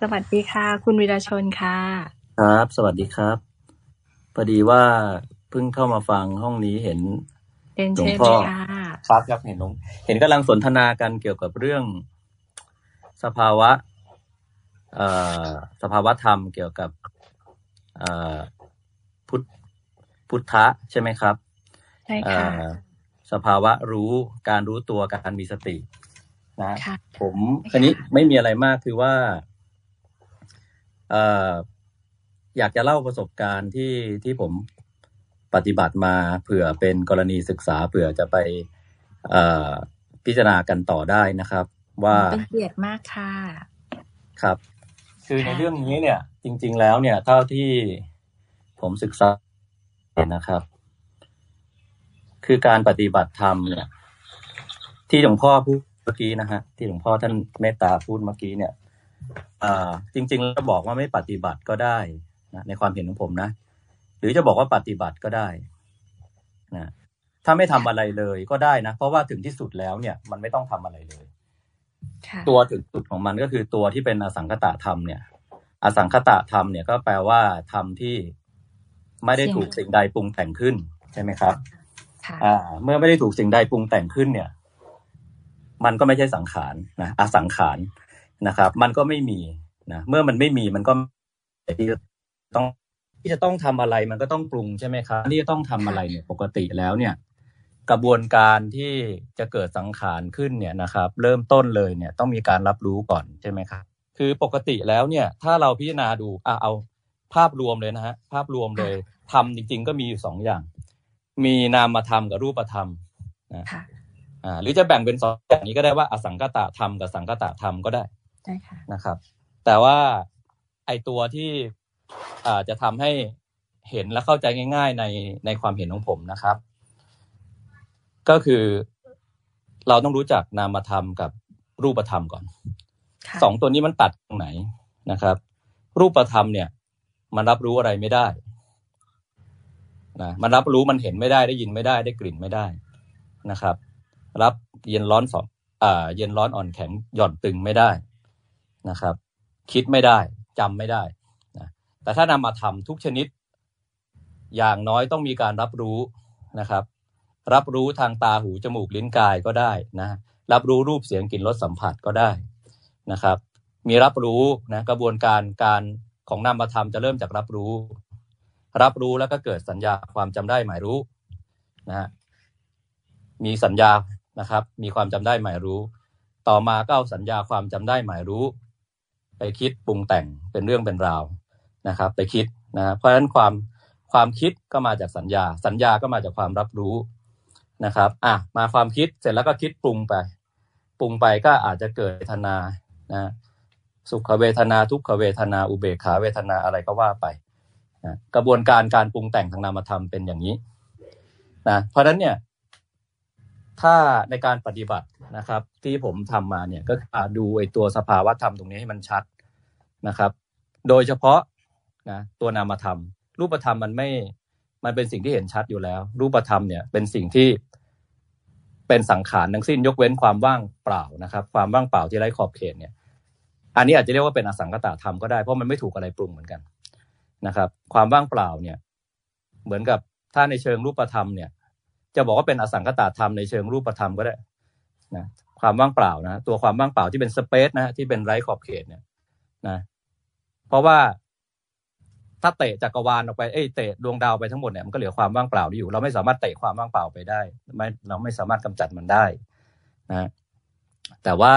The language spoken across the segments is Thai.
สวัสดีค่ะ คุณวิรชนค่ะ ครับ สวัสดีครับพอดีว่าเพิ่งเข้ามาฟังห้องนี้เห็นเป็นหลวเช่งนพ่อค่ะครับครับเห็นหลวงเห็นกำลังสนทนากันเกี่ยวกับเรื่องสภาวะเอ่อสภาวะธรรมเกี่ยวกับเอ่อพุทธพุทธะใช่ไหมครับใช่เอ่ค่ะอสภาวะรู้การรู้ตัวการมีสตินะค่ะผมคันนี้ไม่มีอะไรมากคือว่า เอ่ออยากจะเล่าประสบการณ์ที่ที่ผมปฏิบัติมาเผื่อเป็นกรณีศึกษาเผื่อจะไปเอ่อพิจารณากันต่อได้นะครับ ว่าเป็นเกียรติมากค่ะครับ คือในค่ะเรื่องนี้เนี่ย จริง ๆ แล้วเนี่ยเท่าที่ผมศึกษานะครับ คือการปฏิบัติธรรมเนี่ย ที่หลวงพ่อพูดเมื่อกี้นะฮะที่หลวงพ่อท่านเมตตาพูดเมื่อกี้เนี่ยอ่า จริงๆแล้วบอกว่าไม่ปฏิบัติก็ได้นะในความเห็นของผมนะ หรือจะบอกว่าปฏิบัติก็ได้นะถ้าไม่ทำอะไรเลยก็ได้นะ เพราะว่าถึงที่สุดแล้วเนี่ย มันไม่ต้องทำอะไรเลยค่ะตัวถึงสุดของมันก็คือตัวที่เป็นอสังคตะธรรมเนี่ย อสังคตะธรรมเนี่ยก็แปลว่าธรรมที่ไม่ได้ถูกสิ่งใดปรุงแต่งขึ้นใช่ไหมครับค่ะอ่า เมื่อไม่ได้ถูกสิ่งใดปรุงแต่งขึ้นเนี่ย มันก็ไม่ใช่สังขารนะอสังขาร นะครับ มันก็ไม่มีนะเมื่อมันไม่มีมันก็ที่จะต้องที่จะต้องทำอะไรมันก็ต้องปรุงใช่ไหมครับที่จะต้องทำอะไรเนี่ยปกติแล้วเนี่ย กระบวนการที่จะเกิดสังขารขึ้นเนี่ยนะครับ เริ่มต้นเลยเนี่ยต้องมีการรับรู้ก่อนใช่ไหมครับคือปกติแล้วเนี่ย ถ้าเราพิจารณาดูอะเอาภาพรวมเลยนะฮะภาพรวมเลยธรรมจริง ๆ ก็มีอยู่สองอย่าง มีนามธรรมกับรูปธรรมนะค่ะอ่าหรือจะแบ่งเป็นสองอย่างนี้ก็ได้ว่าอสังกตะธรรมกับสังกตะธรรมก็ได้ ได้ค่ะนะครับ แต่ว่าไอตัวที่อ่าจะทำให้เห็นและเข้าใจง่าย ๆ ในในความเห็นของผมนะครับ ก็คือเราต้องรู้จักนามธรรมกับรูปธรรมก่อนค่ะสองตัวนี้มันตัดตรงไหนนะครับ รูปธรรมเนี่ย มันรับรู้อะไรไม่ได้นะมันรับรู้มันเห็นไม่ได้ได้ยินไม่ได้ได้กลิ่นไม่ได้นะครับ รับเย็นร้อนสองอ่า เย็นร้อนอ่อนแข็งหย่อนตึงไม่ได้ นะครับ คิดไม่ได้จำไม่ได้นะแต่ถ้านำมาทำทุกชนิด อย่างน้อยต้องมีการรับรู้นะครับ รับรู้ทางตาหูจมูกลิ้นกายก็ได้นะรับรู้รูปเสียงกลิ่นรสสัมผัสก็ได้นะครับ มีรับรู้นะกระบวนการการของนามธรรมจะเริ่มจากรับรู้ รับรู้แล้วก็เกิดสัญญาความจำได้หมายรู้นะฮะมีสัญญานะครับ มีความจำได้หมายรู้ ต่อมาก็เอาสัญญาความจำได้หมายรู้ ไปคิดปรุงแต่งเป็นเรื่องเป็นราวนะครับ ไปคิดนะเพราะฉะนั้นความความคิดก็มาจากสัญญา สัญญาก็มาจากความรับรู้นะครับอะมาความคิดเสร็จแล้วก็คิดปรุงไป ปรุงไปก็อาจจะเกิดเวทนานะสุขเวทนาทุกขเวทนาอุเบกขาเวทนาอะไรก็ว่าไปนะกระบวนการการปรุงแต่งทางนามธรรมเป็นอย่างนี้นะเพราะฉะนั้นเนี่ย ถ้าในการปฏิบัตินะครับ ที่ผมทำมาเนี่ยก็ดูไอ้ตัวสภาวะธรรมตรงนี้ให้มันชัดนะครับ โดยเฉพาะนะตัวนามธรรม รูปธรรมมันไม่มันเป็นสิ่งที่เห็นชัดอยู่แล้ว รูปธรรมเนี่ยเป็นสิ่งที่เป็นสังขารทั้งสิ้นยกเว้นความว่างเปล่านะครับ ความว่างเปล่าที่ไร้ขอบเขตเนี่ย อันนี้อาจจะเรียกว่าเป็นอสังกตธรรมก็ได้เพราะมันไม่ถูกอะไรปรุงเหมือนกันนะครับ ความว่างเปล่าเนี่ย เหมือนกับถ้าในเชิงรูปธรรมเนี่ย จะบอกว่าเป็นอสังคตธรรมในเชิงรูปธรรมก็ได้นะความว่างเปล่านะตัวความว่างเปล่าที่เป็นสเปซนะที่เป็นไร้ขอบเขตเนี่ยนะเพราะว่าถ้าเตะจักรวาลออกไปเอ้ยเตะดวงดาวไปทั้งหมดเนี่ยมันก็เหลือความว่างเปล่าอยู่ เราไม่สามารถเตะความว่างเปล่าไปได้ไม่เราไม่สามารถกำจัดมันได้นะแต่ว่า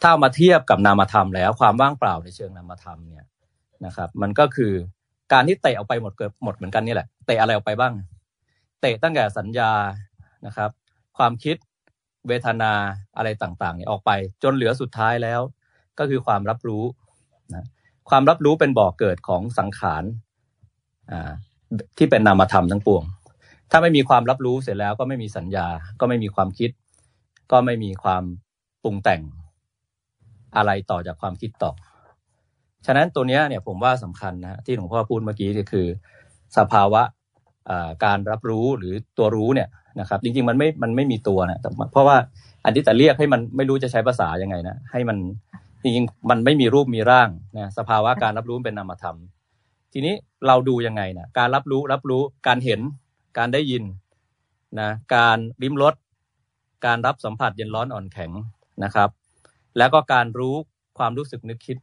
ถ้าเอามาเทียบกับนามธรรมแล้วความว่างเปล่าในเชิงนามธรรมเนี่ยนะครับ มันก็คือการที่เตะออกไปหมดเกือบหมดเหมือนกันนี่แหละเตะอะไรออกไปบ้าง เตะตั้งแต่สัญญานะครับ ความคิดเวทนาอะไรต่างๆเนี่ยออกไป จนเหลือสุดท้ายแล้ว ก็คือความรับรู้นะความรับรู้เป็นบ่อกเกิดของสังขารอ่าที่เป็นนามธรรมทั้งปวง ถ้าไม่มีความรับรู้เสร็จแล้วก็ไม่มีสัญญา ก็ไม่มีความคิด ก็ไม่มีความปรุงแต่งอะไรต่อจากความคิดต่อ ฉะนั้นตัวนี้เนี่ยผมว่าสำคัญนะที่หลวงพ่อพูดเมื่อกี้ก็คือ สภาวะ การรับรู้หรือตัวรู้เนี่ยนะครับจริงๆมันไม่มันไม่มีตัวนะเพราะว่าอันที่แต่เรียกให้มันไม่รู้จะใช้ภาษายังไงนะให้มันจริงๆมันไม่มีรูปมีร่างนะสภาวะการรับรู้เป็นนามธรรม ทีนี้เราดูยังไงนะการรับรู้รับรู้การเห็นการได้ยินนะการลิ้มรสการรับสัมผัสเย็นร้อนอ่อนแข็งนะครับ แล้วก็การรู้ความรู้สึกนึกคิด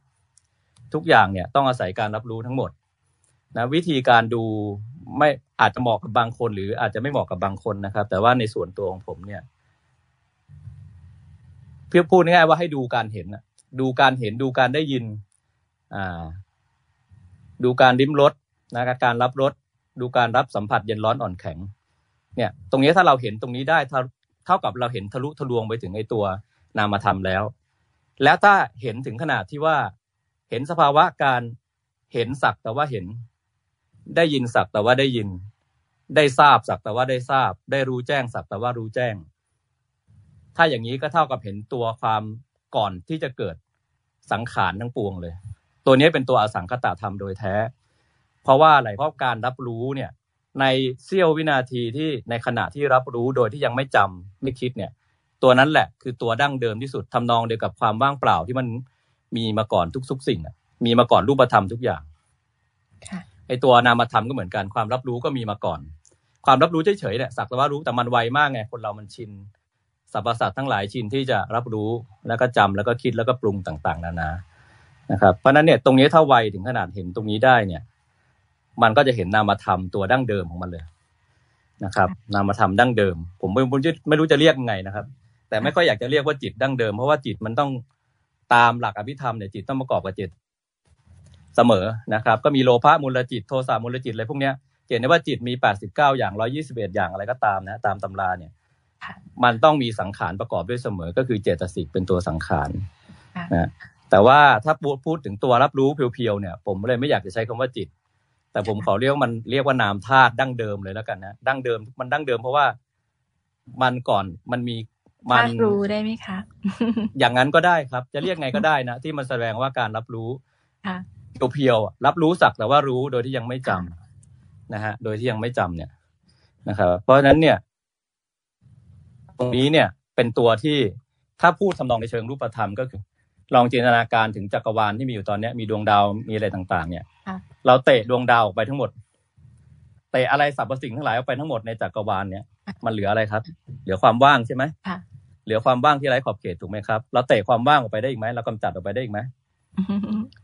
ทุกอย่างเนี่ยต้องอาศัยการรับรู้ทั้งหมด นะวิธีการดูไม่อาจจะเหมาะกับบางคน หรืออาจจะไม่เหมาะกับบางคนนะครับ แต่ว่าในส่วนตัวของผมเนี่ยเพียงพูดง่ายๆว่าให้ดูการเห็นดูการเห็นดูการได้ยินอ่าดูการลิ้มรสนะการรับรสดูการรับสัมผัสเย็นร้อนอ่อนแข็ง เนี่ย ตรงนี้ถ้าเราเห็นตรงนี้ได้เท่ากับเราเห็นทะลุทะลวงไปถึงไอ้ตัวนามธรรมแล้ว แล้วถ้าเห็นถึงขนาดที่ว่าเห็นสภาวะการเห็นสักแต่ว่าเห็น ได้ยินสักแต่ว่าได้ยิน ได้ทราบสักแต่ว่าได้ทราบ ได้รู้แจ้งสักแต่ว่ารู้แจ้ง ถ้าอย่างนี้ก็เท่ากับเห็นตัวความก่อนที่จะเกิดสังขารทั้งปวงเลย ตัวนี้เป็นตัวอสังคตธรรมโดยแท้ เพราะว่าอะไรเพราะการรับรู้เนี่ย ในเสี้ยววินาทีที่ในขณะที่รับรู้โดยที่ยังไม่จำไม่คิดเนี่ย ตัวนั้นแหละคือตัวดั้งเดิมที่สุดทำนองเดียวกับความว่างเปล่าที่มันมีมาก่อนทุกๆสิ่งมีมาก่อนรูปธรรมทุกอย่าง ไอตัวนามธรรมก็เหมือนกันความรับรู้ก็มีมาก่อน ความรับรู้เฉยๆเนี่ยสักแต่ว่ารู้แต่มันไวมากไงคนเรามันชินสรรพสัตว์ทั้งหลายชินที่จะรับรู้แล้วก็จำแล้วก็คิดแล้วก็ปรุงต่างๆ นานานะครับเพราะนั้นเนี่ยตรงนี้ถ้าไวถึงขนาดเห็นตรงนี้ได้เนี่ย มันก็จะเห็นนามธรรมตัวดั้งเดิมของมันเลยนะครับ นามธรรมดั้งเดิม ผมไม่ไม่รู้จะเรียกไงนะครับ แต่ไม่ค่อยอยากจะเรียกว่าจิตดั้งเดิมเพราะว่าจิตมันต้องตามหลักอภิธรรมเนี่ยจิตต้องประกอบกับจิต เสมอนะครับ ก็มีโลภะมูลจิตโทสะมูลจิตอะไรพวกเนี้ยเห็นได้ว่าจิตมีแปดสิบเก้าอย่างร้อยี่สิบเอ็ดอย่างอะไรก็ตามนะตามตำราเนี่ย มันต้องมีสังขารประกอบด้วยเสมอ ก็คือเจตสิกเป็นตัวสังขารนะแต่ว่าถ้าพูดถึงตัวรับรู้เพียวๆเนี่ย ผมเลยไม่อยากจะใช้คำว่าจิต แต่ผมขอเรียกมันเรียกว่านามธาตุดั้งเดิมเลยแล้วกันนะดั้งเดิมมันดั้งเดิมเพราะว่ามันก่อนมันมีมันรู้ได้ไหมคะ อย่างนั้นก็ได้ครับ จะเรียกไงก็ได้นะที่มันแสดงว่าการรับรู้ เพียวๆรับรู้สักแต่ว่ารู้โดยที่ยังไม่จำนะฮะ โดยที่ยังไม่จำเนี่ยนะครับ เพราะฉะนั้นเนี่ย ตรงนี้เนี่ยเป็นตัวที่ถ้าพูดทำนองในเชิงรูปธรรมก็คือ ลองจินตนาการถึงจักรวาลที่มีอยู่ตอนนี้มีดวงดาวมีอะไรต่างๆ เนี่ยเราเตะดวงดาวออกไปทั้งหมดเตะอะไรสรรพสิ่งทั้งหลายออกไปทั้งหมดในจักรวาลเนี่ย มันเหลืออะไรครับ เหลือความว่างใช่ไหมเหลือความว่างที่ไร้ขอบเขตถูกไหมครับเราเตะความว่างออกไปได้อีกไหมเรากำจัดออกไปได้อีกไหม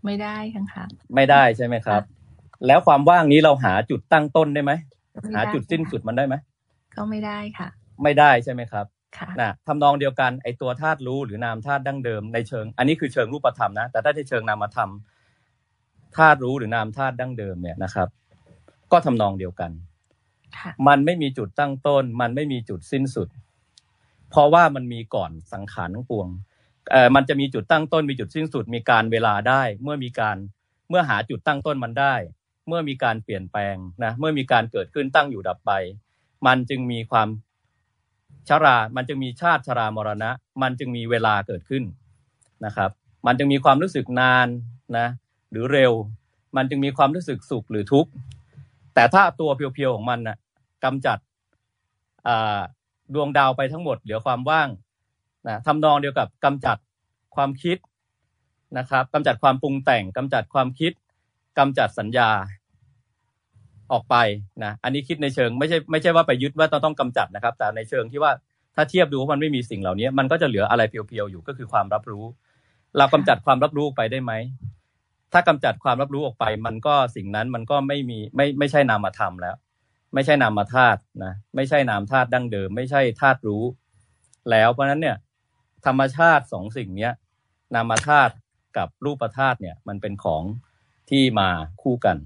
ไม่ได้ค่ะไม่ได้ใช่ไหมครับ แล้วความว่างนี้เราหาจุดตั้งต้นได้ไหมหาจุดสิ้นสุดมันได้ไหมก็ไม่ได้ค่ะ ไม่ได้ใช่ไหมครับนะทำนองเดียวกันไอตัวธาตุรู้หรือนามธาตุดั้งเดิมในเชิง อันนี้คือเชิงรูปธรรมนะ แต่ถ้าในเชิงนามธรรมธาตุรู้หรือนามธาตุดั้งเดิมเนี่ยนะครับ ก็ทำนองเดียวกัน มันไม่มีจุดตั้งต้น มันไม่มีจุดสิ้นสุด เพราะว่ามันมีก่อนสังขารทั้งปวงเอ่อ มันจะมีจุดตั้งต้นมีจุดสิ้นสุดมีการเวลาได้ เมื่อมีการเมื่อหาจุดตั้งต้นมันได้ เมื่อมีการเปลี่ยนแปลงนะเมื่อมีการเกิดขึ้นตั้งอยู่ดับไป มันจึงมีความชรา มันจึงมีชาติชรามรณะ มันจึงมีเวลาเกิดขึ้นนะครับ มันจึงมีความรู้สึกนานนะหรือเร็ว มันจึงมีความรู้สึกสุขหรือทุกข์แต่ถ้าตัวเพียวๆของมันนะ่ะกำจัดดวงดาวไปทั้งหมดเหลือความว่าง นะทำนองเดียวกับกำจัดความคิดนะครับกำจัดความปรุงแต่งกำจัดความคิดกำจัดสัญญาออกไปนะอันนี้คิดในเชิงไม่ใช่ไม่ใช่ว่าไปยึดว่าต้องต้องกำจัดนะครับ แต่ในเชิงที่ว่าถ้าเทียบดูว่ามันไม่มีสิ่งเหล่านี้ มันก็จะเหลืออะไรเพียวๆอยู่ก็คือความรับรู้ เรากำจัดความรับรู้ไปได้ไหมถ้ากำจัดความรับรู้ออกไป มันก็สิ่งนั้นมันก็ไม่มีไม่ไม่ใช่นามธรรมแล้ว ไม่ใช่นามธาตุนะไม่ใช่นามธาตุดั้งเดิม ไม่ใช่ธาตุรู้ แล้วเพราะนั้นเนี่ย ธรรมชาติสองสิ่งเนี้ยนามธาตุกับรูปธาตุเนี่ย มันเป็นของที่มาคู่กัน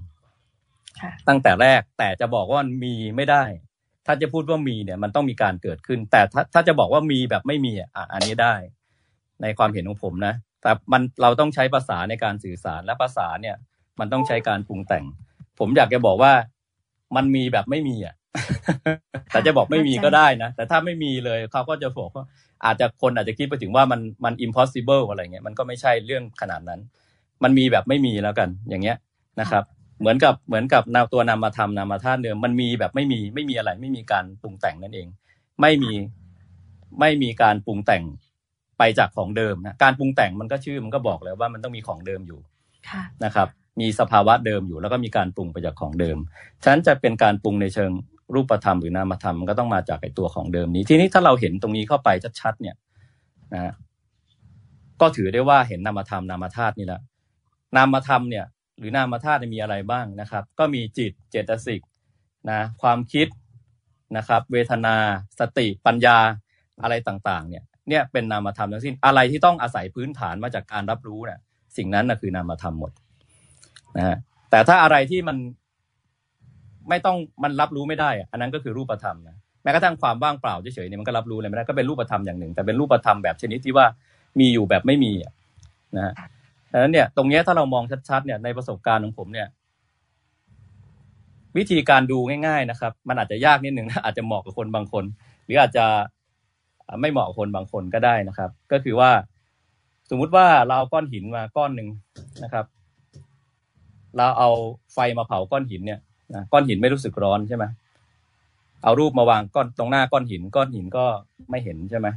ตั้งแต่แรกแต่จะบอกว่ามันมีไม่ได้ ถ้าจะพูดว่ามีเนี่ย มันต้องมีการเกิดขึ้น แต่ถ้าถ้าจะบอกว่ามีแบบไม่มีอะอันนี้ได้ ในความเห็นของผมนะแต่มันเราต้องใช้ภาษาในการสื่อสารและภาษาเนี่ย มันต้องใช้การปรุงแต่ง ผมอยากจะบอกว่ามันมีแบบไม่มีอะ แต่จะบอกไม่มีก็ได้นะ แต่ถ้าไม่มีเลยเขาก็จะบอกว่าอาจจะคนอาจจะคิดไปถึงว่ามันมัน impossible อะไรเงี้ยมันก็ไม่ใช่เรื่องขนาดนั้น มันมีแบบไม่มีแล้วกันอย่างเงี้ยนะครับ เหมือนกับเหมือนกับนาตัวนามธรรมนามธาตุเดิมมันมีแบบไม่มีไม่มีอะไร ไม่มีการปรุงแต่งนั่นเอง ไม่มีไม่มีการปรุงแต่งไปจากของเดิมนะการปรุงแต่งมันก็ชื่อมันก็บอกแล้วว่ามันต้องมีของเดิมอยู่ค่ะนะครับ มีสภาวะเดิมอยู่แล้วก็มีการปรุงไปจากของเดิมฉะนั้นจะเป็นการปรุงในเชิง รูปธรรมหรือนามธรรมมันก็ต้องมาจากไอตัวของเดิมนี้ ทีนี้ถ้าเราเห็นตรงนี้เข้าไปชัดๆเนี่ยนะฮะก็ถือได้ว่าเห็นนามธรรมนามธาตุนี่แหละนามธรรมเนี่ย หรือนามธาตุมีอะไรบ้างนะครับ ก็มีจิตเจตสิกนะความคิดนะครับ เวทนา สติปัญญาอะไรต่างๆ เนี่ย เนี่ยเป็นนามธรรมทั้งสิ้นอะไรที่ต้องอาศัยพื้นฐานมาจากการรับรู้เนี่ยสิ่งนั้นนะคือนามธรรมหมดนะฮะแต่ถ้าอะไรที่มัน ไม่ต้องมันรับรู้ไม่ได้อะอันนั้นก็คือรูปธรรมนะแม้กระทั่งความว่างเปล่าเฉยๆเนี่ยมันก็รับรู้อะไรไม่ได้ก็เป็นรูปธรรมอย่างหนึ่ง แต่เป็นรูปธรรมแบบชนิดที่ว่ามีอยู่แบบไม่มีนะฮะดังนั้นเนี่ยตรงนี้ถ้าเรามองชัดๆเนี่ยในประสบการณ์ของผมเนี่ย วิธีการดูง่าย ๆนะครับ มันอาจจะยากนิดหนึ่งนะอาจจะเหมาะกับคนบางคน หรืออาจจะไม่เหมาะกับคนบางคนก็ได้นะครับ ก็คือว่าสมมุติว่าเราเอาก้อนหินมาก้อนหนึ่งนะครับ เราเอาไฟมาเผาก้อนหินเนี่ย นะก้อนหินไม่รู้สึกร้อนใช่ไหมเอารูปมาวางก้อนตรงหน้าก้อนหิน ก้อนหินก็ไม่เห็นใช่ไหม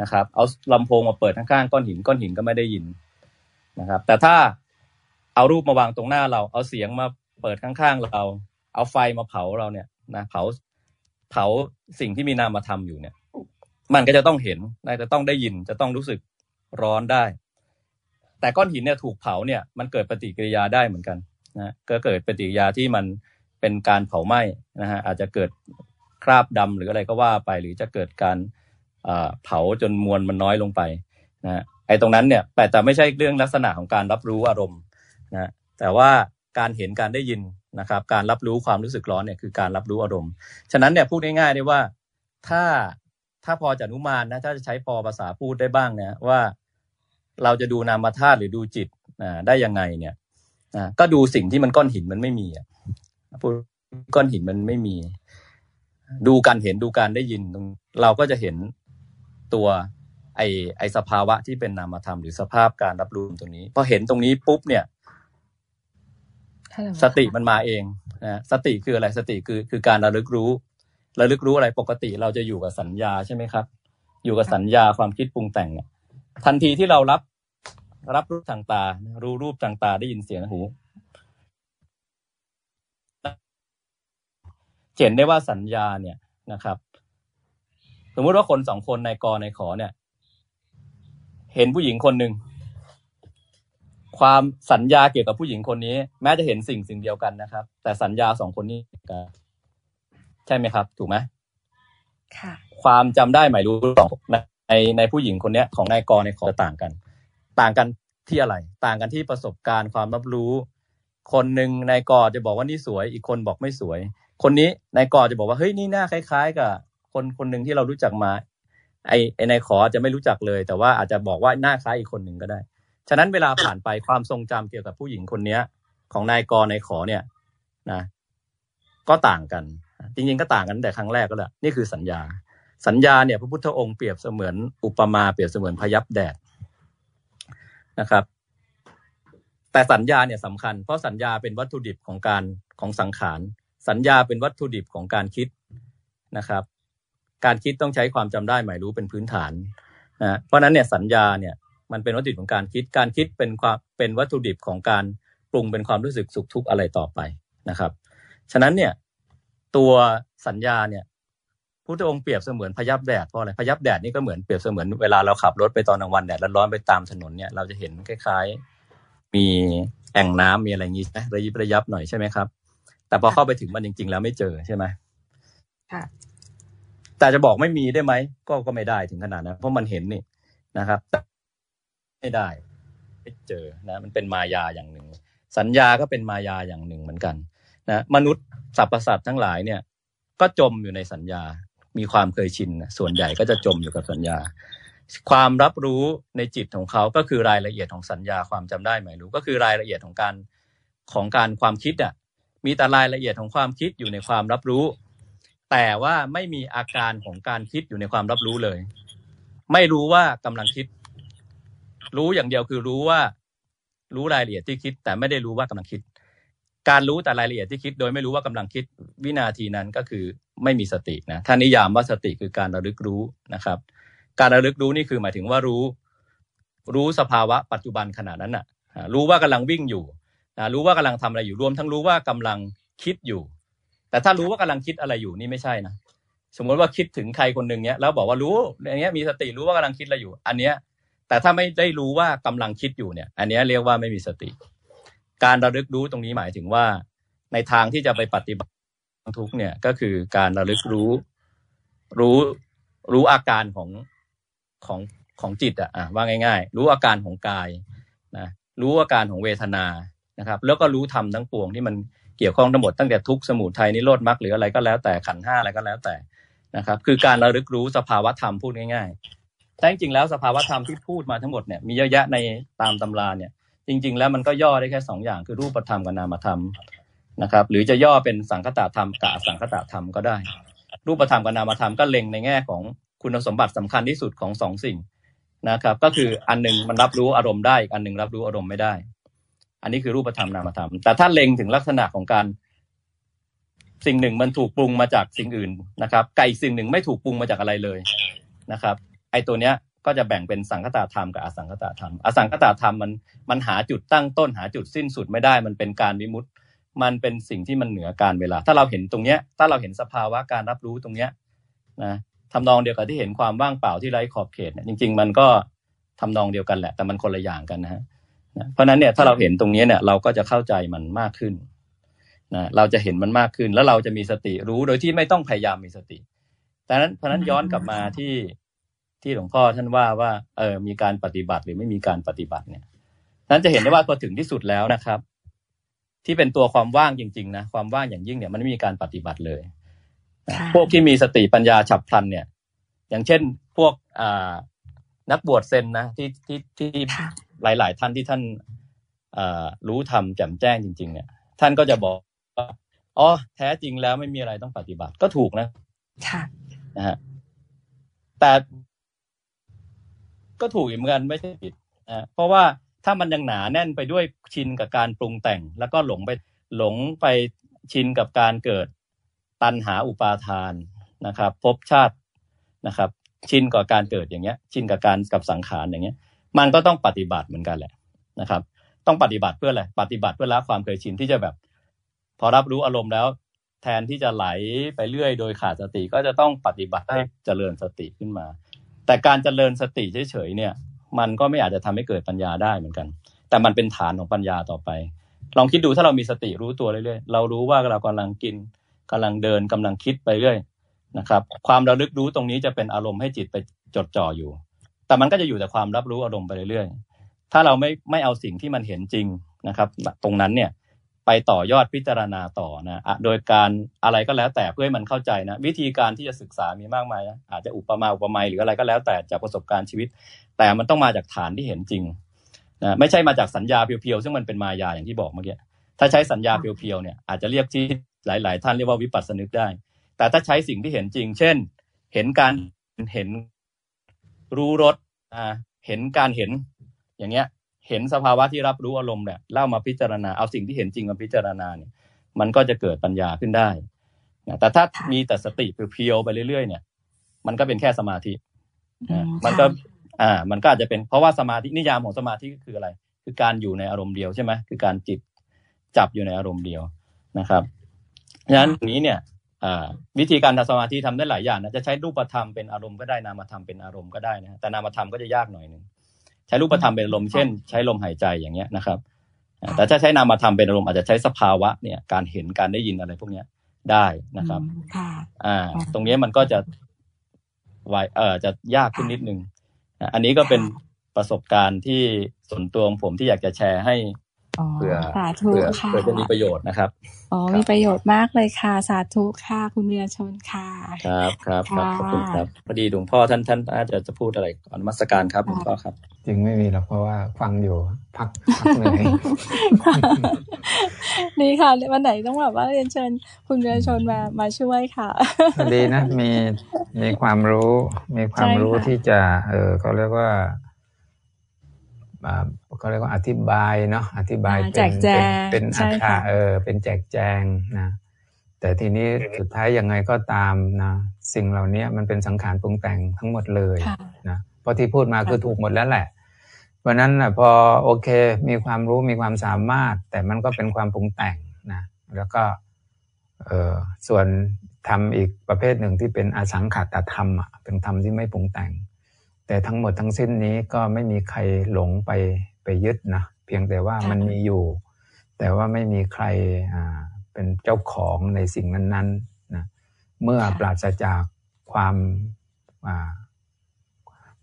นะครับ เอาลำโพงมาเปิดข้างๆก้อนหิน ก้อนหินก็ไม่ได้ยินนะครับ แต่ถ้าเอารูปมาวางตรงหน้าเรา เอาเสียงมาเปิดข้างๆเรา เอาไฟมาเผาเราเนี่ยนะเผาเผาสิ่งที่มีนามธรรมอยู่เนี่ย มันก็จะต้องเห็นนะจะต้องได้ยินจะต้องรู้สึกร้อนได้ แต่ก้อนหินเนี่ยถูกเผาเนี่ย มันเกิดปฏิกิริยาได้เหมือนกัน นะก็เกิดปฏิกิริยาที่มันเป็นการเผาไหม้นะฮะอาจจะเกิดคราบดำหรืออะไรก็ว่าไป หรือจะเกิดการเผาจนมวลมันน้อยลงไปนะไอ้ตรงนั้นเนี่ยแต่แต่ไม่ใช่เรื่องลักษณะของการรับรู้อารมณ์นะแต่ว่าการเห็นการได้ยินนะครับ การรับรู้ความรู้สึกร้อนเนี่ยคือการรับรู้อารมณ์ ฉะนั้นเนี่ยพูดง่ายๆได้ว่าถ้าถ้าพอจะนุมานนะถ้าจะใช้พอภาษาพูดได้บ้างเนี่ยว่าเราจะดูนามธาตุหรือดูจิตได้ยังไงเนี่ย ก็ดูสิ่งที่มันก้อนหินมันไม่มีอะพูดก้อนหินมันไม่มี ดูการเห็นดูการได้ยิน เราก็จะเห็นตัวไอไอสภาวะที่เป็นนามธรรมหรือสภาพการรับรู้ตรงนี้พอเห็นตรงนี้ปุ๊บเนี่ยสติมันมาเองนะสติคืออะไรสติคือคือการระลึกรู้ระลึกรู้อะไรปกติเราจะอยู่กับสัญญาใช่ไหมครับ อยู่กับสัญญาความคิดปรุงแต่งเนี่ยทันทีที่เรารับ รับรูปทางตา รู้รูปทางตาได้ยินเสียงหูเห็นได้ว่าสัญญาเนี่ยนะครับ สมมุติว่าคนสองคนในกอในขอเนี่ย เห็นผู้หญิงคนหนึ่งความสัญญาเกี่ยวกับผู้หญิงคนนี้ แม้จะเห็นสิ่งสิ่งเดียวกันนะครับ แต่สัญญาสองคนนี้กันใช่ไหมครับ ถูกไหมค่ะ ความจำได้หมายรู้สองในในผู้หญิงคนเนี้ย ของนายกรในขอต่างกัน ต่างกันที่อะไร ต่างกันที่ประสบการณ์ความรับรู้ คนหนึ่งนายกอจะบอกว่านี่สวย อีกคนบอกไม่สวย คนนี้นายกอจะบอกว่าเฮ้ยนี่หน้าคล้าย ๆ กับ คนคนหนึ่งที่เรารู้จักมา ไอไอนายขอจะไม่รู้จักเลย แต่ว่าอาจจะบอกว่าหน้าคล้ายอีกคนหนึ่งก็ได้ ฉะนั้นเวลาผ่านไปความทรงจำเกี่ยวกับผู้หญิงคนเนี้ย ของนายกรนายขอเนี่ยนะ ก็ต่างกัน จริงๆก็ต่างกันแต่ครั้งแรกก็แหละนี่คือสัญญา สัญญาเนี่ยพระพุทธองค์เปรียบเสมือนอุปมาเปรียบเสมือนพยับแดด นะครับ แต่สัญญาเนี่ยสำคัญ เพราะสัญญาเป็นวัตถุดิบของการของสังขาร สัญญาเป็นวัตถุดิบของการคิดนะครับ การคิดต้องใช้ความจำได้หมายรู้เป็นพื้นฐานนะเพราะนั้นเนี่ยสัญญาเนี่ยมันเป็นวัตถุดิบของการคิด การคิดเป็นความเป็นวัตถุดิบของการปรุงเป็นความรู้สึกสุขทุกข์อะไรต่อไปนะครับ ฉะนั้นเนี่ยตัวสัญญาเนี่ย พุทธองค์เปรียบเสมือนพยับแดดเพราะอะไรพยับแดดนี่ก็เหมือนเปรียบเสมือนเวลาเราขับรถไปตอนกลางวันแดดร้อนๆไปตามถนนเนี่ยเราจะเห็นคล้ายๆ มีแอ่งน้ำมีอะไรอย่างนี้นะระยิบระยับหน่อยใช่ไหมครับ แต่พอเข้าไปถึงมันจริง ๆ แล้วไม่เจอใช่ไหมค่ะแต่จะบอกไม่มีได้ไหมก็ก็ไม่ได้ถึงขนาดนั้นเพราะมันเห็นนี่นะครับไม่ได้ไม่เจอนะ มันเป็นมายาอย่างหนึ่ง สัญญาก็เป็นมายาอย่างหนึ่งเหมือนกัน นะ มนุษย์สรรพสัตว์ทั้งหลายเนี่ย ก็จมอยู่ในสัญญา มีความเคยชินส่วนใหญ่ก็จะจมอยู่กับสัญญา ความรับรู้ในจิตของเขาก็คือรายละเอียดของสัญญาความจำได้หมายรู้ก็คือรายละเอียดของการของการความคิดอะมีแต่รายละเอียดของความคิดอยู่ในความรับรู้ แต่ว่าไม่มีอาการของการคิดอยู่ในความรับรู้เลย ไม่รู้ว่ากำลังคิด รู้อย่างเดียวคือรู้ว่า รู้รายละเอียดที่คิด แต่ไม่ได้รู้ว่ากำลังคิด การรู้แต่รายละเอียดที่คิด โดยไม่รู้ว่ากำลังคิดวินาทีนั้นก็คือไม่มีสตินะท่านนิยามว่าสติคือการระลึกรู้นะครับ การระลึกรู้นี่คือหมายถึงว่ารู้ รู้สภาวะปัจจุบันขณะนั้นน่ะรู้ว่ากำลังวิ่งอยู่รู้ว่ากำลังทำอะไรอยู่รวม ทั้งรู้ว่ากำลังคิดอยู่ แต่ถ้ารู้ว่ากำลังคิดอะไรอยู่นี่ไม่ใช่นะสมมติว่าคิดถึงใครคนหนึ่งเนี้ยแล้วบอกว่ารู้อย่างเงี้ยมีสติรู้ว่ากำลังคิดอะไรอยู่ อันเนี้ยแต่ถ้าไม่ได้รู้ว่ากำลังคิดอยู่เนี่ย อันเนี้ยเรียกว่าไม่มีสติ การระลึกรู้ตรงนี้หมายถึงว่า ในทางที่จะไปปฏิบัติทุกเนี่ยก็คือการระลึกรู้ รู้รู้อาการของของของจิตอะว่าง่าย ๆ รู้อาการของกายนะรู้อาการของเวทนานะครับ แล้วก็รู้ธรรมทั้งปวงที่มันเกี่ยวข้องทั้งหมดตั้งแต่ทุกสมุทัยนิโรธมรรคหรืออะไรก็แล้วแต่ขันห้าอะไรก็แล้วแต่นะครับ คือการระลึกรู้สภาวะธรรมพูดง่ายๆแต่จริงๆแล้วสภาวะธรรมที่พูดมาทั้งหมดเนี่ยมีเยอะแยะในตามตำราเนี่ย จริง ๆ แล้วมันก็ย่อได้แค่สองอย่างคือรูปธรรมกับนามธรรมนะครับ หรือจะย่อเป็นสังคตธรรมกับสังคตธรรมก็ได้ รูปธรรมกับนามธรรมก็เล็งในแง่ของคุณสมบัติสำคัญที่สุดของสองสิ่งนะครับ ก็คืออันหนึ่งมันรับรู้อารมณ์ได้อันหนึ่งรับรู้อารมณ์ไม่ได้ อันนี้คือรูปธรรมนามธรรม แต่ถ้าเล็งถึงลักษณะของการสิ่งหนึ่งมันถูกปรุงมาจากสิ่งอื่นนะครับ ไก่สิ่งหนึ่งไม่ถูกปรุงมาจากอะไรเลยนะครับ ไอ้ตัวเนี้ย ก็จะแบ่งเป็นสังคตาธรรมกับอสังคตาธรรม อสังคตาธรรมมันมันหาจุดตั้งต้นหาจุดสิ้นสุดไม่ได้ มันเป็นการวิมุตต์มันเป็นสิ่งที่มันเหนือการเวลา ถ้าเราเห็นตรงเนี้ย ถ้าเราเห็นสภาวะการรับรู้ตรงเนี้ยนะทำนองเดียวกับที่เห็นความว่างเปล่าที่ไร้ขอบเขตเนี่ยจริง ๆ มันก็ทำนองเดียวกันแหละ แต่มันคนละอย่างกันนะฮะเพราะนั้นเนี่ยถ้าเราเห็นตรงนี้เนี่ยเราก็จะเข้าใจมันมากขึ้นนะเราจะเห็นมันมากขึ้นแล้วเราจะมีสติรู้โดยที่ไม่ต้องพยายามมีสติแต่นั้นเพราะนั้นย้อนกลับมาที่ ที่หลวงพ่อท่านว่าว่าเออมีการปฏิบัติหรือไม่มีการปฏิบัติเนี่ย นั้นจะเห็นได้ว่าพอถึงที่สุดแล้วนะครับ ที่เป็นตัวความว่างจริง ๆ นะความว่างอย่างยิ่งเนี่ยมันไม่มีการปฏิบัติเลย พวกที่มีสติปัญญาฉับพลันเนี่ย อย่างเช่นพวกอ่านักบวชเซนนะที่ที่ที่หลาย ๆ ท่านที่ท่านรู้ทำแจ่มแจ้งจริง ๆ เนี่ย ท่านก็จะบอกว่าอ๋อแท้จริงแล้วไม่มีอะไรต้องปฏิบัติก็ถูกนะค่ะนะฮะแต่ ก็ถูกเหมือนกันไม่ใช่ผิดนะเพราะว่าถ้ามันยังหนาแน่นไปด้วยชินกับการปรุงแต่ง แล้วก็หลงไปหลงไปชินกับการเกิดตัณหาอุปาทานนะครับภพชาตินะครับ ชินกับการเกิดอย่างเงี้ย ชินกับการกับสังขารอย่างเงี้ย มันก็ต้องปฏิบัติเหมือนกันแหละนะครับ ต้องปฏิบัติเพื่ออะไรปฏิบัติเพื่อละความเคยชินที่จะแบบ พอรับรู้อารมณ์แล้ว แทนที่จะไหลไปเรื่อยโดยขาดสติก็จะต้องปฏิบัติให้เจริญสติขึ้นมา แต่การเจริญสติเฉยๆเนี่ย มันก็ไม่อาจจะทำให้เกิดปัญญาได้เหมือนกัน แต่มันเป็นฐานของปัญญาต่อไป ลองคิดดูถ้าเรามีสติรู้ตัวเรื่อยๆ เรารู้ว่าเรากำลังกินกำลังเดินกำลังคิดไปเรื่อยนะครับ ความระลึกรู้ตรงนี้จะเป็นอารมณ์ให้จิตไปจดจ่ออยู่ แต่มันก็จะอยู่แต่ความรับรู้อารมณ์ไปเรื่อยๆ ถ้าเราไม่ไม่เอาสิ่งที่มันเห็นจริงนะครับ ตรงนั้นเนี่ย ไปต่อยอดพิจารณาต่อนะโดยการอะไรก็แล้วแต่เพื่อให้มันเข้าใจนะ วิธีการที่จะศึกษามีมากมายนะอาจจะอุปมาอุปไมยหรืออะไรก็แล้วแต่จากประสบการณ์ชีวิต แต่มันต้องมาจากฐานที่เห็นจริงนะไม่ใช่มาจากสัญญาเพียวๆซึ่งมันเป็นมายาอย่างที่บอกเมื่อกี้ถ้าใช้สัญญาเพียวๆเนี่ยอาจจะเรียกที่หลายๆ ท่านเรียกว่าวิปัสสนึกได้ แต่ถ้าใช้สิ่งที่เห็นจริง เช่น เห็นการเห็นรู้รสอ่าเห็นการเห็นอย่างเงี้ย เห็นสภาวะที่รับรู้อารมณ์เนี่ยเล่ามาพิจารณาเอาสิ่งที่เห็นจริงมาพิจารณาเนี่ย มันก็จะเกิดปัญญาขึ้นได้นะแต่ถ้ามีแต่สติเพียวๆไปเรื่อยๆเนี่ย มันก็เป็นแค่สมาธิมันก็ อ่า มันก็อาจจะเป็นเพราะว่าสมาธินิยามของสมาธิคืออะไร คือการอยู่ในอารมณ์เดียวใช่ไหมคือการจิตจับอยู่ในอารมณ์เดียวนะครับฉะนั้นนี้เนี่ยวิธีการทำสมาธิทำได้หลายอย่างนะจะใช้รูปธรรมเป็นอารมณ์ก็ได้นามธรรมเป็นอารมณ์ก็ได้นะแต่นามธรรมก็จะยากหน่อยหนึ่ง ใช้รูปธรรมเป็นอารมณ์เช่น ใช้ลมหายใจอย่างเงี้ยนะครับ แต่ถ้าใช้นามธรรมเป็นอารมณ์อาจจะใช้สภาวะเนี่ยการเห็นการได้ยินอะไรพวกเนี้ยได้นะครับอ่า ตรงนี้มันก็จะไวเออจะยากขึ้นนิดนึงอันนี้ก็เป็นประสบการณ์ที่ส่วนตัวของผมที่อยากจะแชร์ให้ เพื่อสาธุค่ะเพื่อจะมีประโยชน์นะครับ อ๋อ มีประโยชน์มากเลยค่ะ สาธุค่ะ คุณเรียนชนค่ะ ครับครับครับขอบคุณครับ พอดีหลวงพ่อท่านท่านอาจจะจะพูดอะไรอนุมัสการครับหลวงพ่อครับ จริงไม่มีหรอกเพราะว่าฟังอยู่พักพักเหนื่อยนี่ค่ะวันไหนต้องแบบว่าเรียนเชิญ คุณเรียนชนมามาช่วยค่ะ ดีนะมีมีความรู้มีความรู้ที่จะ เออเขาเรียกว่า เขาเรียกว่าอธิบายเนาะอธิบายเป็นเป็นเป็นอาคาเออเป็นแจกแจงนะแต่ทีนี้สุดท้ายยังไงก็ตามนะสิ่งเหล่านี้มันเป็นสังขารปรุงแต่งทั้งหมดเลยนะเพราะที่พูดมาคือถูกหมดแล้วแหละเพราะนั้นนะพอโอเคมีความรู้มีความสามารถ แต่มันก็เป็นความปรุงแต่งนะแล้วก็เออส่วนทำอีกประเภทหนึ่งที่เป็นอสังขตธรรมอะเป็นธรรมที่ไม่ปรุงแต่ง แต่ทั้งหมดทั้งสิ้นนี้ก็ไม่มีใครหลงไปไปยึดนะเพียงแต่ว่ามันมีอยู่ แต่ว่าไม่มีใครอ่าเป็นเจ้าของในสิ่งนั้นๆนะเมื่อปราศจากความอ่า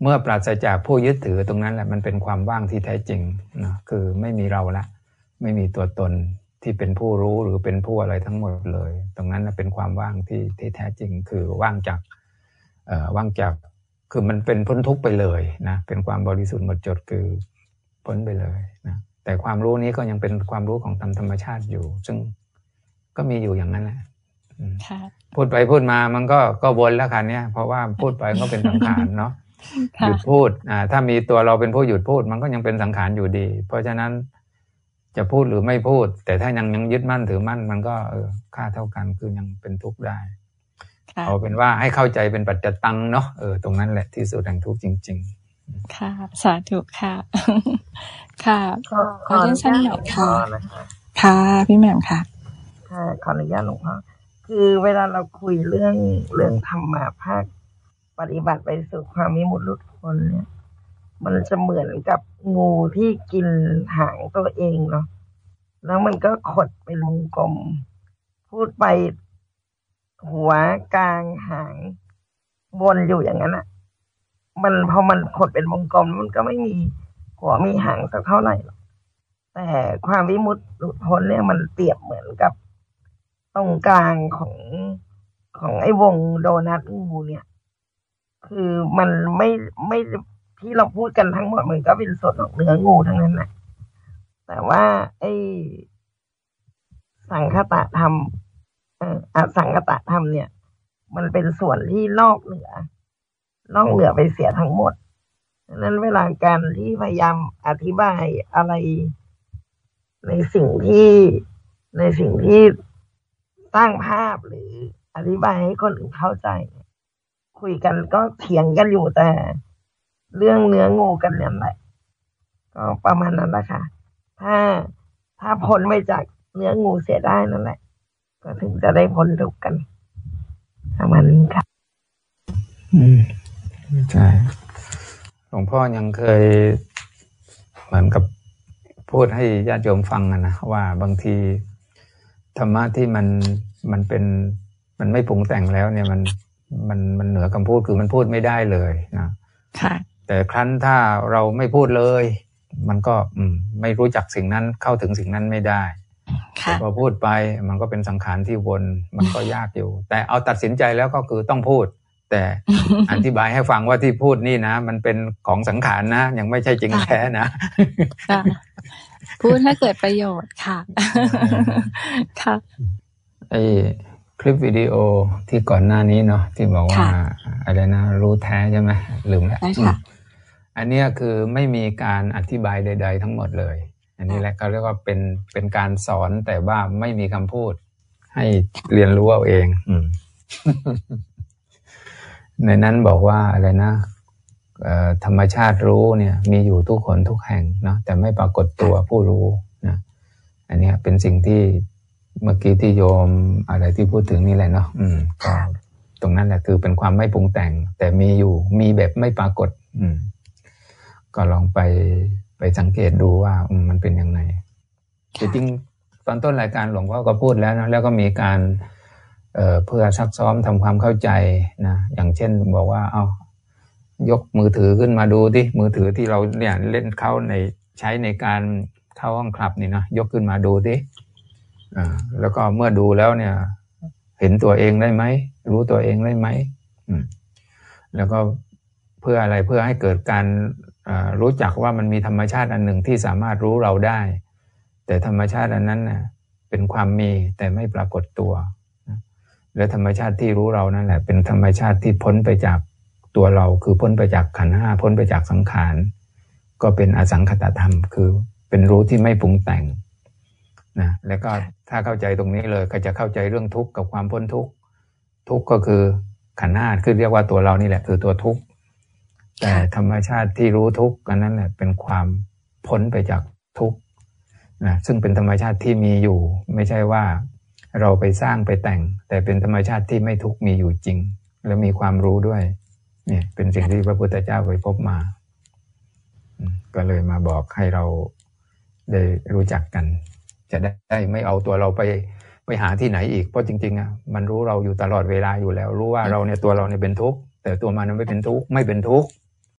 เมื่อปราศจากผู้ยึดถือตรงนั้นแหละมันเป็นความว่างที่แท้จริงนะคือไม่มีเราละ ไม่มีตัวตนที่เป็นผู้รู้หรือเป็นผู้อะไรทั้งหมดเลย ตรงนั้นเป็นความว่างที่ที่แท้จริงคือว่างจากว่างจาก คือมันเป็นพ้นทุกข์ไปเลยนะเป็นความบริสุทธิ์หมดจดคือพ้นไปเลยนะแต่ความรู้นี้ก็ยังเป็นความรู้ของตามธรรมชาติอยู่ ซึ่งก็มีอยู่อย่างนั้นแหละพูดไปพูดมามันก็ก็วนแล้วคันเนี้ยเพราะว่าพูดไปก็เป็นสังขารเนาะหยุดพูดอ่าถ้ามีตัวเราเป็นผู้หยุดพูดมันก็ยังเป็นสังขารอยู่ดี เพราะฉะนั้นจะพูดหรือไม่พูด แต่ถ้ายังยังยึดมั่นถือมั่น มันก็เออค่าเท่ากันคือยังเป็นทุกข์ได้ เอาเป็นว่าให้เข้าใจเป็นปัจจตังเนาะเออตรงนั้นแหละที่สุดแห่งทุกข์จริง ๆ ค่ะ สาธุค่ะ ค่ะ ขอเรียนชั้นหน่อยค่ะ ค่ะ พี่แหม่มค่ะ ค่ะขออนุญาตหลวงพ่อคือเวลาเราคุยเรื่องเรื่องธรรมะภาค ปฏิบัติไปสู่ความมิมุติลุดพ้นเนี่ย มันจะเหมือนกับงูที่กินหางตัวเองเนาะแล้วมันก็ขดเป็นวงกลมพูดไป หัวกลางหางวนอยู่อย่างนั้นอะมันพอมันขดเป็นวงกลมมันก็ไม่มีหัวมีหางสักเท่าไหร่หรอกแต่ความวิมุตติพ้นเนี่ยมันเปรียบเหมือนกับ ตรงกลางของของไอ้วงโดนัทงูเนี่ย คือมันไม่ไม่ที่เราพูดกันทั้งหมดมันก็เป็นส่วนของเนื้องูทั้งนั้นนะแต่ว่าไอ้สังคตะธรรม ออสังคตะธรรมเนี่ย มันเป็นส่วนที่นอกเหนือนอกเหนือไปเสียทั้งหมดดังนั้นเวลาการที่พยายามอธิบายอะไร ในสิ่งที่ในสิ่งที่สร้างภาพหรืออธิบายให้คนอื่นเข้าใจ คุยกันก็เถียงกันอยู่แต่ เรื่องเนื้องูกันเนี่ยแหละก็ประมาณนั้นแหละค่ะ ถ้าถ้าพ้นไปจากเนื้องูเสียได้นั่นแหละ ก็ถึงจะได้พ้นทุกกันประมาณนี้ค่ะ อืมใช่หลวงพ่อยังเคยเหมือนกับพูดให้ญาติโยมฟังนะว่าบางทีธรรมะที่มันมันเป็นมันไม่ปรุงแต่งแล้วเนี่ยมันมันมันเหนือคำพูดคือมันพูดไม่ได้เลยนะค่ะแต่ครั้นถ้าเราไม่พูดเลย มันก็อืมไม่รู้จักสิ่งนั้นเข้าถึงสิ่งนั้นไม่ได้ พอพูดไปมันก็เป็นสังขารที่วนมันก็ยากอยู่ แต่เอาตัดสินใจแล้วก็คือต้องพูด แต่อธิบายให้ฟังว่าที่พูดนี่นะ มันเป็นของสังขารนะ ยังไม่ใช่จริงแท้นะพูดให้เกิดประโยชน์ค่ะค่ะไอคลิปวิดีโอที่ก่อนหน้านี้เนาะที่บอกว่าอะไรนะรู้แท้ใช่ไหมลืมแล้วอันนี้คือไม่มีการอธิบายใด ๆ ทั้งหมดเลย อันนี้แหละเขาเรียกว่าเป็นเป็นการสอนแต่ว่าไม่มีคำพูด ให้เรียนรู้เอาเองอืในนั้นบอกว่าอะไรนะธรรมชาติรู้เนี่ย มีอยู่ทุกคนทุกแห่งเนาะแต่ไม่ปรากฏตัวผู้รู้นะอันนี้เป็นสิ่งที่เมื่อกี้ที่โยมอะไรที่พูดถึงนี่แหละเนาะอืมก็ตรงนั้นแหละคือเป็นความไม่ปรุงแต่ง แต่มีอยู่มีแบบไม่ปรากฏ อืม ก็ลองไป ไปสังเกตดูว่ามันเป็นยังไงจริงตอนต้นรายการหลวงพ่อก็พูดแล้วนะแล้วก็มีการเอ่อเพื่อซักซ้อมทำความเข้าใจนะอย่างเช่นบอกว่า เอายกมือถือขึ้นมาดูที่มือถือที่เราเนี่ยเล่นเข้าในใช้ในการเข้าห้องคลับนี่นะยกขึ้นมาดูที่อ่าแล้วก็เมื่อดูแล้วเนี่ย เห็นตัวเองได้ไหมรู้ตัวเองได้ไหมอืมแล้วก็เพื่ออะไรเพื่อให้เกิดการ รู้จักว่ามันมีธรรมชาติอันหนึ่งที่สามารถรู้เราได้ แต่ธรรมชาติอันนั้นน่ะเป็นความมีแต่ไม่ปรากฏตัว และธรรมชาติที่รู้เรานั่นแหละ เป็นธรรมชาติที่พ้นไปจากตัวเราคือพ้นไปจากขันห้าพ้นไปจากสังขารก็เป็นอสังขตธรรม คือเป็นรู้ที่ไม่ปรุงแต่งนะแล้วก็ถ้าเข้าใจตรงนี้เลยก็จะเข้าใจเรื่องทุกข์กับความพ้นทุกข์ทุกข์ก็คือขันห้าคือเรียกว่าตัวเรานี่แหละ คือตัวทุกข์ แต่ธรรมชาติที่รู้ทุกข์กันนั้นแหละเป็นความพ้นไปจากทุกข์นะซึ่งเป็นธรรมชาติที่มีอยู่ ไม่ใช่ว่าเราไปสร้างไปแต่ง แต่เป็นธรรมชาติที่ไม่ทุกข์มีอยู่จริง และมีความรู้ด้วยเนี่ยเป็นสิ่งที่พระพุทธเจ้าไปพบมา ก็เลยมาบอกให้เราได้รู้จักกัน จะได้ไม่เอาตัวเราไปไปหาที่ไหนอีกเพราะจริงๆอะมันรู้เราอยู่ตลอดเวลาอยู่แล้ว รู้ว่าเราเนี่ยตัวเราเนี่ยเป็นทุกข์แต่ตัวมันไม่เป็นทุกข์ไม่เป็นทุกข์